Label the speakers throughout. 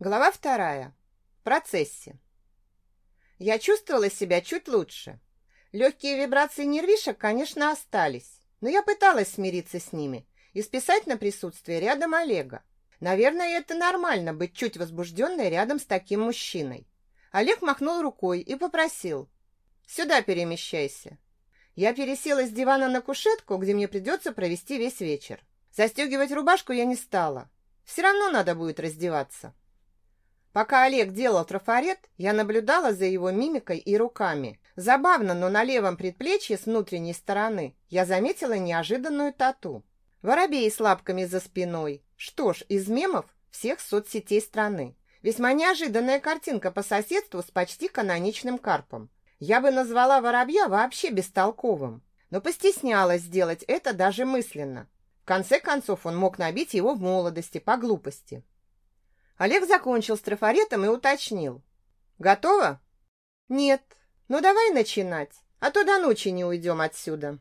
Speaker 1: Глава вторая. В процессе. Я чувствовала себя чуть лучше. Легкие вибрации нервишек, конечно, остались, но я пыталась смириться с ними и списать на присутствие рядом Олега. Наверное, это нормально быть чуть возбужденной рядом с таким мужчиной. Олег махнул рукой и попросил. «Сюда перемещайся». Я пересела с дивана на кушетку, где мне придется провести весь вечер. Застегивать рубашку я не стала. Все равно надо будет раздеваться. Пока Олег делал трафарет, я наблюдала за его мимикой и руками. Забавно, но на левом предплечье с внутренней стороны я заметила неожиданную тату. Воробей с лапками за спиной. Что ж, из мемов всех соцсетей страны. Весьма неожиданная картинка по соседству с почти каноничным карпом. Я бы назвала воробья вообще бестолковым, но постеснялась сделать это даже мысленно. В конце концов, он мог набить его в молодости по глупости. Олег закончил с трафаретом и уточнил. «Готово?» «Нет. Ну, давай начинать, а то до ночи не уйдем отсюда».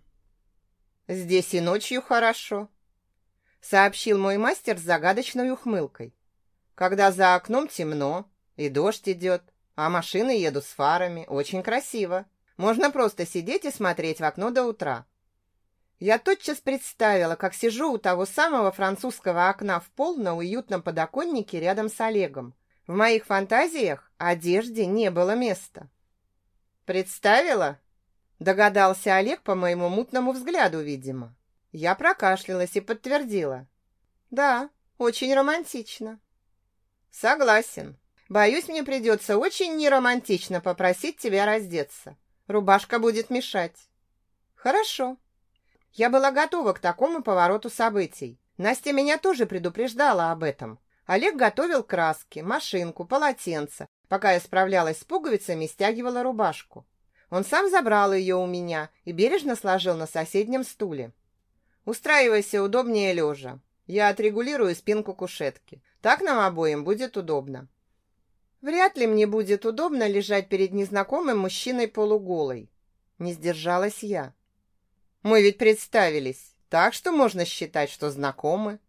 Speaker 1: «Здесь и ночью хорошо», — сообщил мой мастер с загадочной ухмылкой. «Когда за окном темно и дождь идет, а машины едут с фарами, очень красиво. Можно просто сидеть и смотреть в окно до утра. Я тотчас представила, как сижу у того самого французского окна в пол на уютном подоконнике рядом с Олегом. В моих фантазиях одежде не было места. «Представила?» Догадался Олег по моему мутному взгляду, видимо. Я прокашлялась и подтвердила. «Да, очень романтично». «Согласен. Боюсь, мне придется очень неромантично попросить тебя раздеться. Рубашка будет мешать». «Хорошо», я была готова к такому повороту событий. Настя меня тоже предупреждала об этом. Олег готовил краски, машинку, полотенце, пока я справлялась с пуговицами и стягивала рубашку. Он сам забрал ее у меня и бережно сложил на соседнем стуле. «Устраивайся удобнее лежа. Я отрегулирую спинку кушетки. Так нам обоим будет удобно». Вряд ли мне будет удобно лежать перед незнакомым мужчиной полуголой. Не сдержалась я. Мы ведь представились, так что можно считать, что знакомы.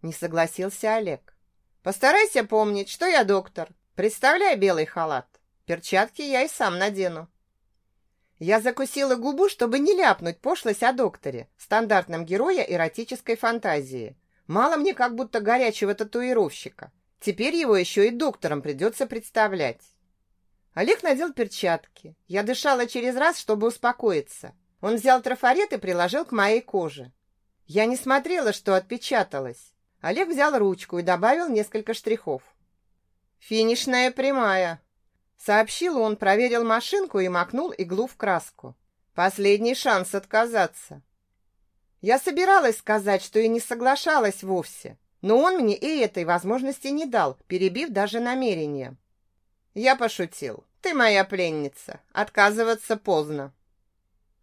Speaker 1: Не согласился Олег. Постарайся помнить, что я доктор. Представляй белый халат. Перчатки я и сам надену. Я закусила губу, чтобы не ляпнуть пошлость о докторе, стандартном герое эротической фантазии. Мало мне как будто горячего татуировщика. Теперь его еще и доктором придется представлять. Олег надел перчатки. Я дышала через раз, чтобы успокоиться. Он взял трафарет и приложил к моей коже. Я не смотрела, что отпечаталось. Олег взял ручку и добавил несколько штрихов. «Финишная прямая», — сообщил он, проверил машинку и макнул иглу в краску. «Последний шанс отказаться». Я собиралась сказать, что и не соглашалась вовсе, но он мне и этой возможности не дал, перебив даже намерение. Я пошутил. «Ты моя пленница. Отказываться поздно».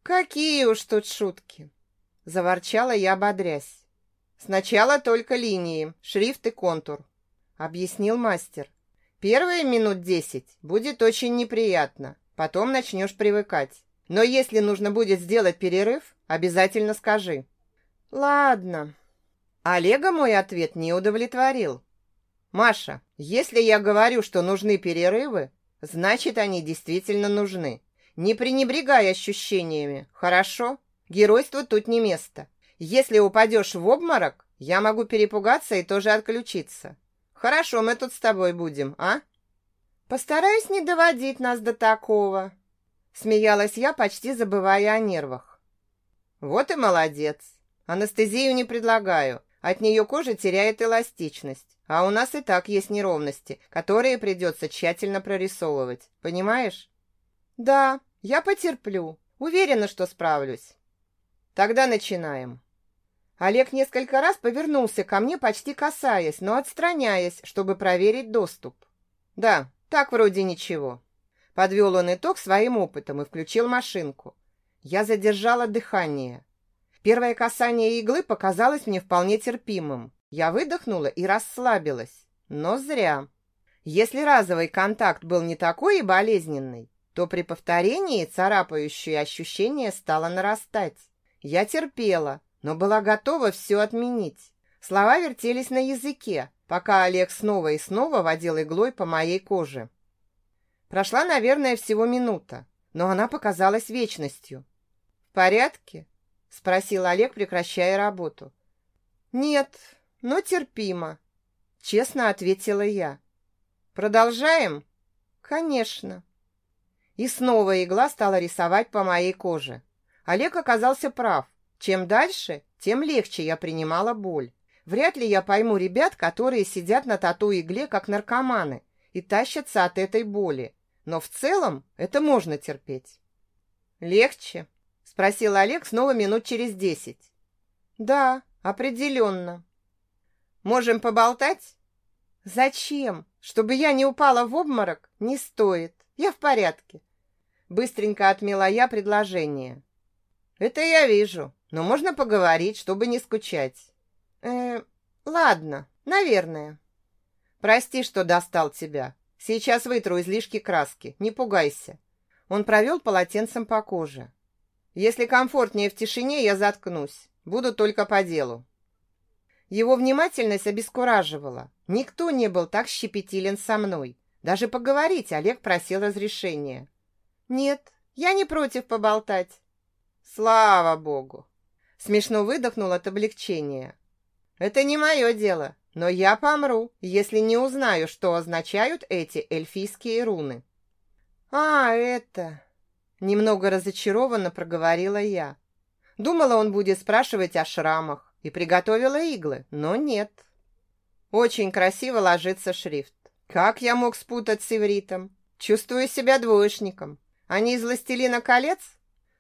Speaker 1: «Какие уж тут шутки!» – заворчала я, ободрясь. «Сначала только линии, шрифт и контур», – объяснил мастер. «Первые минут десять будет очень неприятно, потом начнешь привыкать. Но если нужно будет сделать перерыв, обязательно скажи». «Ладно». Олега мой ответ не удовлетворил. «Маша, если я говорю, что нужны перерывы, значит, они действительно нужны. Не пренебрегай ощущениями, хорошо? Геройству тут не место. Если упадешь в обморок, я могу перепугаться и тоже отключиться. Хорошо, мы тут с тобой будем, а? Постараюсь не доводить нас до такого. Смеялась я, почти забывая о нервах. Вот и молодец. Анестезию не предлагаю. От нее кожа теряет эластичность. А у нас и так есть неровности, которые придется тщательно прорисовывать. Понимаешь? Да, я потерплю. Уверена, что справлюсь. Тогда начинаем. Олег несколько раз повернулся ко мне, почти касаясь, но отстраняясь, чтобы проверить доступ. Да, так вроде ничего. Подвел он итог своим опытом и включил машинку. Я задержала дыхание. Первое касание иглы показалось мне вполне терпимым. Я выдохнула и расслабилась. Но зря. Если разовый контакт был не такой и болезненный, то при повторении царапающее ощущение стало нарастать. Я терпела, но была готова все отменить. Слова вертелись на языке, пока Олег снова и снова водил иглой по моей коже. Прошла, наверное, всего минута, но она показалась вечностью. «В порядке?» — спросил Олег, прекращая работу. «Нет, но терпимо», — честно ответила я. «Продолжаем?» «Конечно». И снова игла стала рисовать по моей коже. Олег оказался прав. Чем дальше, тем легче я принимала боль. Вряд ли я пойму ребят, которые сидят на тату-игле, как наркоманы, и тащатся от этой боли. Но в целом это можно терпеть. «Легче?» – спросил Олег снова минут через десять. «Да, определенно». «Можем поболтать?» «Зачем? Чтобы я не упала в обморок? Не стоит. Я в порядке». Быстренько отмела я предложение. «Это я вижу, но можно поговорить, чтобы не скучать». «Э, ладно, наверное». «Прости, что достал тебя. Сейчас вытру излишки краски, не пугайся». Он провел полотенцем по коже. «Если комфортнее в тишине, я заткнусь. Буду только по делу». Его внимательность обескураживала. Никто не был так щепетилен со мной. Даже поговорить Олег просил разрешения. «Нет, я не против поболтать». «Слава богу!» Смешно выдохнул от облегчения. «Это не мое дело, но я помру, если не узнаю, что означают эти эльфийские руны». «А, это...» Немного разочарованно проговорила я. Думала, он будет спрашивать о шрамах, и приготовила иглы, но нет. Очень красиво ложится шрифт. Как я мог спутать с ивритом? Чувствую себя двоечником. Они из «Властелина колец»?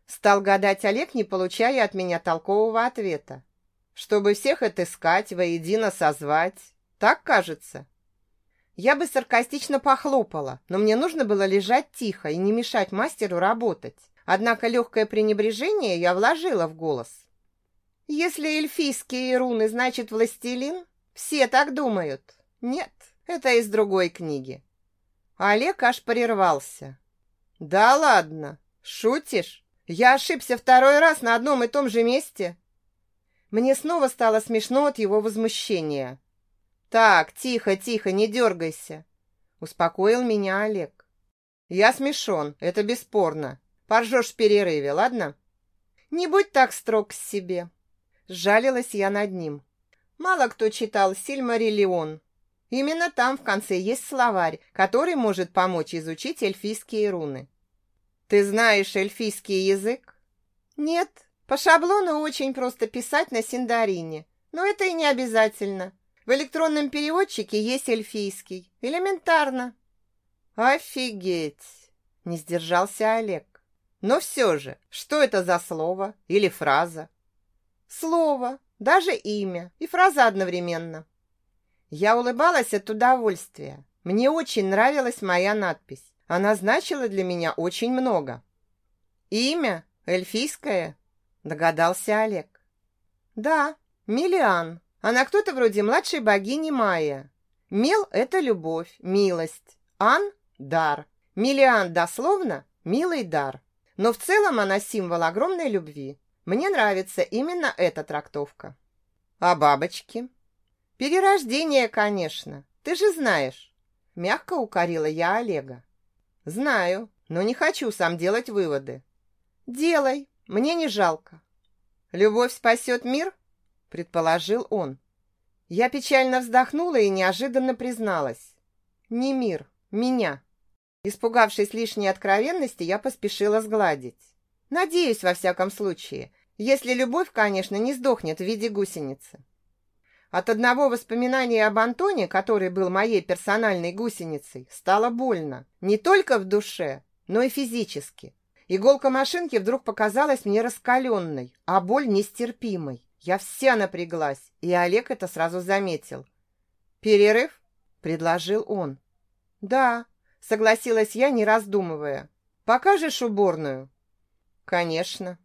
Speaker 1: Стал гадать Олег, не получая от меня толкового ответа. Чтобы всех отыскать, воедино созвать. Так кажется? Я бы саркастично похлопала, но мне нужно было лежать тихо и не мешать мастеру работать. Однако легкое пренебрежение я вложила в голос. Если эльфийские руны значит властелин, все так думают. Нет, это из другой книги. Олег аж прервался. Да ладно, шутишь? Я ошибся второй раз на одном и том же месте. Мне снова стало смешно от его возмущения. Так, тихо, тихо, не дергайся, успокоил меня Олег. Я смешон, это бесспорно. Поржешь в перерыве, ладно? Не будь так строг с себе. Жалилась я над ним. Мало кто читал Сильмариллион. Именно там в конце есть словарь, который может помочь изучить эльфийские руны. Ты знаешь эльфийский язык? Нет, по шаблону очень просто писать на синдарине, но это и не обязательно. В электронном переводчике есть эльфийский. Элементарно. Офигеть! Не сдержался Олег. Но все же, что это за слово или фраза? Слово, даже имя и фраза одновременно. Я улыбалась от удовольствия. Мне очень нравилась моя надпись. Она значила для меня очень много. Имя эльфийское, догадался Олег. Да, Милиан. Она кто-то вроде младшей богини Майя. Мил – это любовь, милость. Ан – дар. Милиан дословно – милый дар. Но в целом она символ огромной любви. Мне нравится именно эта трактовка. А бабочки? Перерождение, конечно. Ты же знаешь. Мягко укорила я Олега. Знаю, но не хочу сам делать выводы. Делай, мне не жалко. Любовь спасет мир? Предположил он. Я печально вздохнула и неожиданно призналась. Не мир, меня. Испугавшись лишней откровенности, я поспешила сгладить. Надеюсь, во всяком случае, если любовь, конечно, не сдохнет в виде гусеницы. От одного воспоминания об Антоне, который был моей персональной гусеницей, стало больно. Не только в душе, но и физически. Иголка машинки вдруг показалась мне раскаленной, а боль нестерпимой. Я вся напряглась, и Олег это сразу заметил. «Перерыв?» – предложил он. «Да», – согласилась я, не раздумывая. «Покажешь уборную?» «Конечно».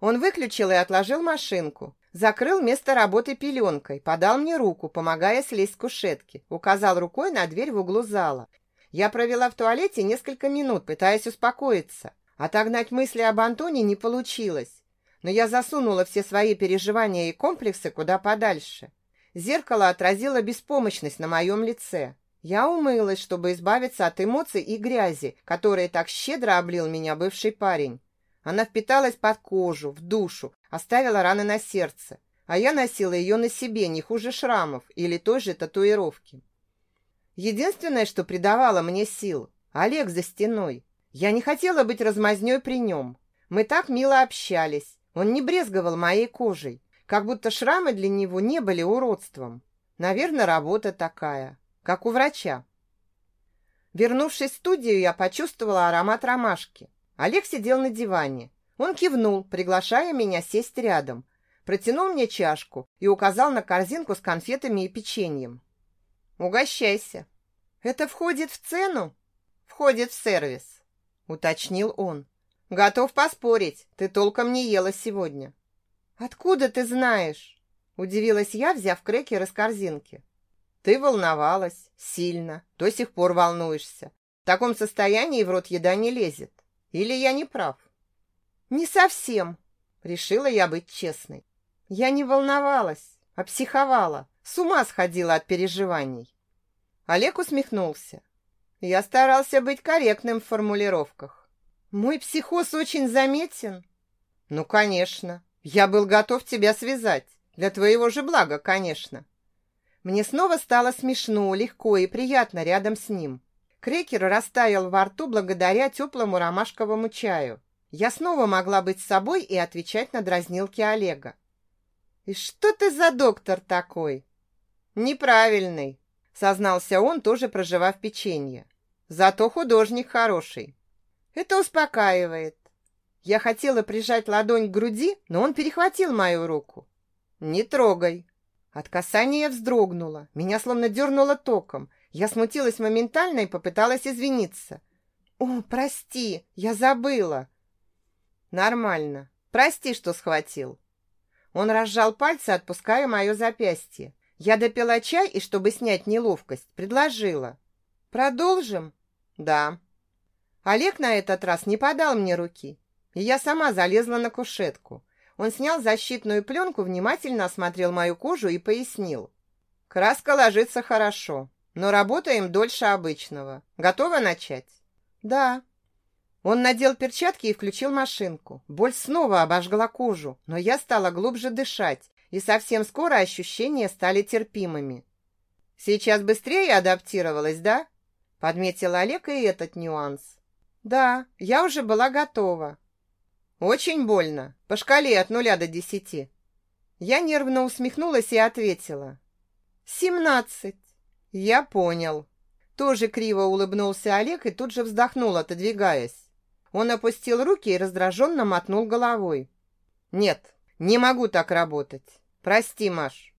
Speaker 1: Он выключил и отложил машинку, Закрыл место работы пеленкой, подал мне руку, помогая слезть с кушетки, указал рукой на дверь в углу зала. Я провела в туалете несколько минут, пытаясь успокоиться. Отогнать мысли об Антоне не получилось. Но я засунула все свои переживания и комплексы куда подальше. Зеркало отразило беспомощность на моем лице. Я умылась, чтобы избавиться от эмоций и грязи, которые так щедро облил меня бывший парень. Она впиталась под кожу, в душу, оставила раны на сердце, а я носила ее на себе не хуже шрамов или той же татуировки. Единственное, что придавало мне сил – Олег за стеной. Я не хотела быть размазнёй при нем. Мы так мило общались. Он не брезговал моей кожей, как будто шрамы для него не были уродством. Наверное, работа такая, как у врача. Вернувшись в студию, я почувствовала аромат ромашки. Олег сидел на диване. Он кивнул, приглашая меня сесть рядом. Протянул мне чашку и указал на корзинку с конфетами и печеньем. «Угощайся». «Это входит в цену?» «Входит в сервис», — уточнил он. «Готов поспорить, ты толком не ела сегодня». «Откуда ты знаешь?» — удивилась я, взяв крекер из корзинки. «Ты волновалась, сильно, до сих пор волнуешься. В таком состоянии в рот еда не лезет. Или я не прав?» «Не совсем», — решила я быть честной. «Я не волновалась, а психовала, с ума сходила от переживаний». Олег усмехнулся. Я старался быть корректным в формулировках. Мой психоз очень заметен. Ну, конечно. Я был готов тебя связать. Для твоего же блага, конечно. Мне снова стало смешно, легко и приятно рядом с ним. Крекер растаял во рту благодаря теплому ромашковому чаю. Я снова могла быть собой и отвечать на дразнилки Олега. «И что ты за доктор такой?» «Неправильный», сознался он, тоже проживав печенье. Зато художник хороший. Это успокаивает. Я хотела прижать ладонь к груди, но он перехватил мою руку. Не трогай. От касания вздрогнула. Меня словно дернуло током. Я смутилась моментально и попыталась извиниться. «О, прости, я забыла!» «Нормально. Прости, что схватил». Он разжал пальцы, отпуская мое запястье. Я допила чай и, чтобы снять неловкость, предложила. «Продолжим?» «Да». Олег на этот раз не подал мне руки, и я сама залезла на кушетку. Он снял защитную пленку, внимательно осмотрел мою кожу и пояснил. «Краска ложится хорошо, но работаем дольше обычного. Готова начать?» «Да». Он надел перчатки и включил машинку. Боль снова обожгла кожу, но я стала глубже дышать и совсем скоро ощущения стали терпимыми. Сейчас быстрее адаптировалась, да? Подметил Олег и этот нюанс. Да, я уже была готова. Очень больно, по шкале от нуля до десяти. Я нервно усмехнулась и ответила. «Семнадцать». «Я понял». Тоже криво улыбнулся Олег и тут же вздохнул, отодвигаясь. Он опустил руки и раздраженно мотнул головой. «Нет, не могу так работать. Прости, Маш.